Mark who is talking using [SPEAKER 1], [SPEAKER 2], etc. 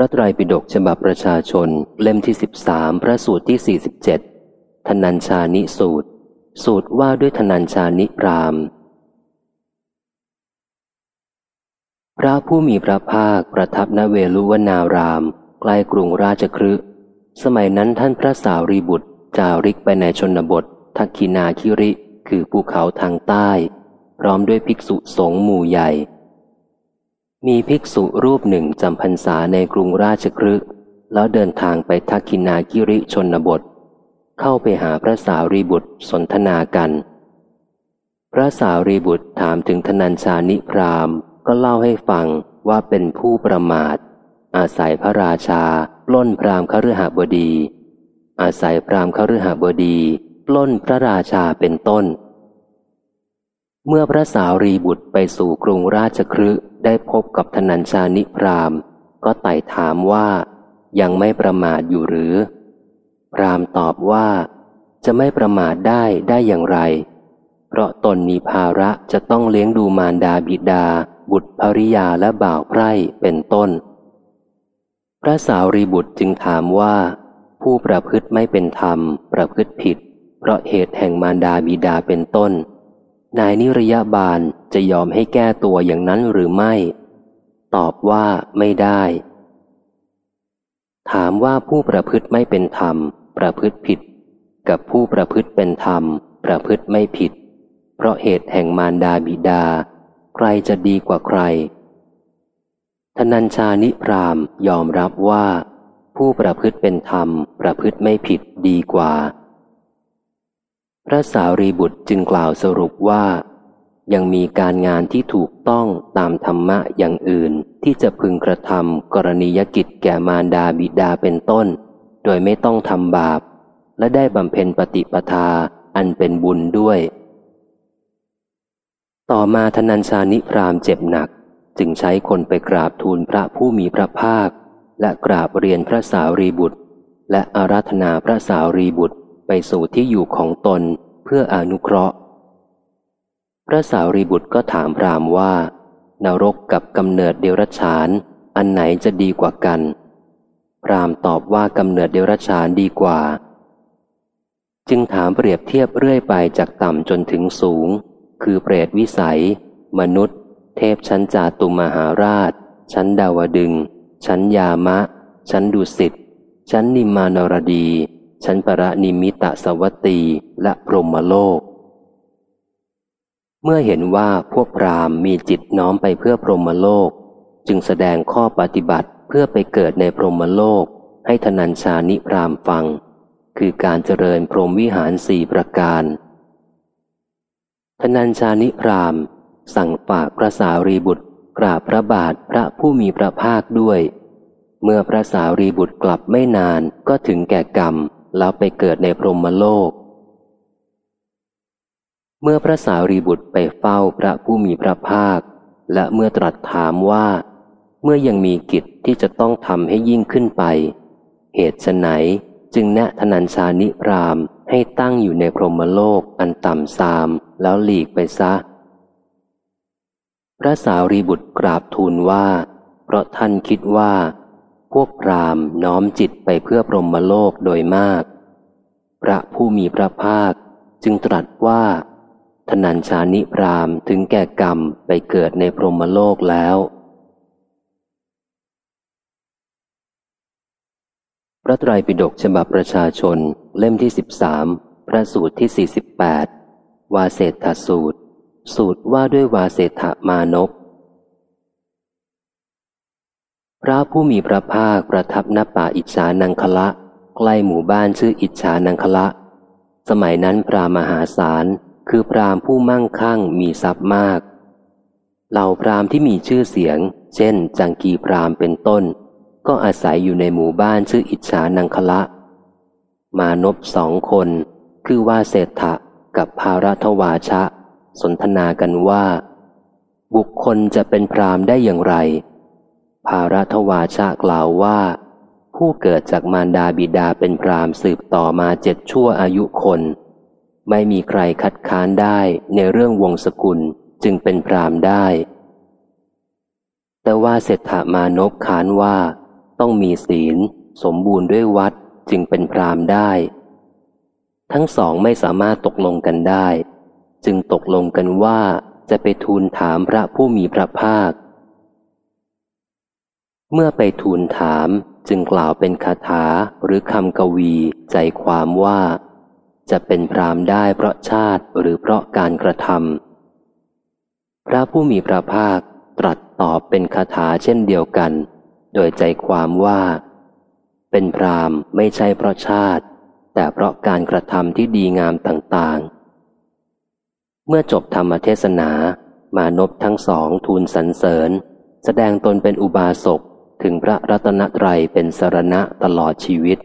[SPEAKER 1] พระไตรปิฎกฉบับประชาชนเล่มที่สิบสามพระสูตรที่สี่สิบเจ็ดธนัญชานิสูตร สูตรว่าด้วยธนัญชานิราม พระผู้มีพระภาคประทับณเวลุวนาราม ใกล้กรุงราชครึสมัยนั้นท่านพระสาวรีบุตร จาริกไปในชนบท ทักคินาคิริ คือภูเขาทางใต้ พร้อมด้วยภิกษุสงฆ์หมู่ใหญ่ มีภิกษุรูปหนึ่งจำพรรษาในกรุงราชครึกแล้วเดินทางไปทักคินาคิริชนบท เข้าไปหาพระสาวรีบุตรสนทนากัน พระสาวรีบุตรถามถึงธนัญชานิพรามก็เล่าให้ฟังว่าเป็นผู้ประมาท อาศัยพระราชาปล้นพรามคฤหบดี อาศัยพรามคฤหบดีปล้นพระราชาเป็นต้น เมื่อพระสาวรีบุตรไปสู่กรุงราชครึได้พบกับธนัญชานิพราม ก็ไต่ถามว่า ยังไม่ประมาทอยู่หรือ พรามตอบว่า จะไม่ประมาทได้ได้อย่างไร เพราะตนมีภาระจะต้องเลี้ยงดูมารดาบิดา บุตรภริยาและบ่าวไพร่เป็นต้น พระสาวรีบุตรจึงถามว่า ผู้ประพฤติไม่เป็นธรรม ประพฤติผิด เพราะเหตุแห่งมารดาบิดาเป็นต้น นายนิรยาบาลจะยอมให้แก้ตัวอย่างนั้นหรือไม่ ตอบว่าไม่ได้ ถามว่าผู้ประพฤติไม่เป็นธรรม ประพฤติผิด กับผู้ประพฤติเป็นธรรม ประพฤติไม่ผิด เพราะเหตุแห่งมารดาบิดา ใครจะดีกว่าใคร ทนัญชานิพรามยอมรับว่า ผู้ประพฤติเป็นธรรม ประพฤติไม่ผิดดีกว่า พระสารีบุตรจึงกล่าวสรุปว่า ยังมีการงานที่ถูกต้องตามธรรมะอย่างอื่นที่จะพึงกระทำกรณียกิจแก่มารดาบิดาเป็นต้น โดยไม่ต้องทำบาป และได้บำเพ็ญปฏิปทาอันเป็นบุญด้วย ต่อมาธนัญชานิพรามเจ็บหนัก จึงใช้คนไปกราบทูลพระผู้มีพระภาค และกราบเรียนพระสารีบุตร และอาราธนาพระสารีบุตรไปสู่ที่อยู่ของตน เพื่ออนุเคราะห์ พระสาวรีบุตรก็ถามพรามว่านรกกับกำเนิดเดรัจฉาน อันไหนจะดีกว่ากัน พรามตอบว่ากำเนิดเดรัจฉานดีกว่า จึงถามเปรียบเทียบเรื่อยไปจากต่ำจนถึงสูง คือเปรตวิสัย มนุษย์ เทพชั้นจาตุมหาราช ชั้นดาวดึง ชั้นยามะ ชั้นดุสิตชั้นนิมานรดี ชั้นปรนิมิตสวัตตีและพรหมโลก เมื่อเห็นว่าพวกพรามมีจิตน้อมไปเพื่อพรหมโลก จึงแสดงข้อปฏิบัติเพื่อไปเกิดในพรหมโลก ให้ธนัญชานิพรามฟัง คือการเจริญพรหมวิหารสี่ประการ ธนัญชานิพรามสั่งฝากพระสารีบุตรกราบพระบาทพระผู้มีพระภาคด้วย เมื่อพระสารีบุตรกลับไม่นานก็ถึงแก่กรรม แล้วไปเกิดในพรหมโลก เมื่อพระสารีบุตรไปเฝ้าพระผู้มีพระภาค และเมื่อตรัสถามว่า เมื่อยังมีกิจที่จะต้องทำให้ยิ่งขึ้นไป เหตุไนจึงแนะธนัญชานิพรามให้ตั้งอยู่ในพรหมโลกอันต่ำซามแล้วหลีกไปซะ พระสารีบุตรกราบทูลว่า เพราะท่านคิดว่า วกพรามน้อมจิตไปเพื่อพรหมโลกโดยมาก พระผู้มีพระภาคจึงตรัสว่าทนัญชานิพรามถึงแก่กรรมไปเกิดในพรหมโลกแล้ว พระไตรปิฎกฉบับประชาชนเล่มที่สิบสามพระสูตรที่สี่สิบแปดวาเศษฐสูตร สูตรว่าด้วยวาเศษฐมานพ พระผู้มีพระภาคประทับณป่าอิจฉานังคละ ใกล้หมู่บ้านชื่ออิจฉานังคละ สมัยนั้นพรามหาศาลคือพรามผู้มั่งคั่งมีทรัพย์มาก เหล่าพรามที่มีชื่อเสียง เช่น จังกีพรามเป็นต้น ก็อาศัยอยู่ในหมู่บ้านชื่ออิจฉานังคละ มานพสองคน คือว่าเศรษฐะกับภารัทวาชะ สนทนากันว่า บุคคลจะเป็นพรามได้อย่างไร ภารัทวาชะกล่าวว่า ผู้เกิดจากมารดาบิดาเป็นพรามสืบต่อมาเจ็ดชั่วอายุคน ไม่มีใครคัดค้านได้ในเรื่องวงศกุลจึงเป็นพรามได้ แต่ว่าเศรษฐามานพค้านว่า ต้องมีศีล สมบูรณ์ด้วยวัดจึงเป็นพรามได้ ทั้งสองไม่สามารถตกลงกันได้ จึงตกลงกันว่าจะไปทูลถามพระผู้มีพระภาค เมื่อไปทูลถามจึงกล่าวเป็นคาถาหรือคำกวีใจความว่า จะเป็นพรามได้เพราะชาติหรือเพราะการกระทำพระผู้มีพระภาคตรัสตอบเป็นคาถาเช่นเดียวกัน โดยใจความว่า เป็นพรามไม่ใช่เพราะชาติ แต่เพราะการกระทำที่ดีงามต่างๆ เมื่อจบธรรมเทศนามานพทั้งสองทูลสรรเสริญ แสดงตนเป็นอุบาสก ถึงพระรัตนตรัยเป็นสรณะตลอดชีวิต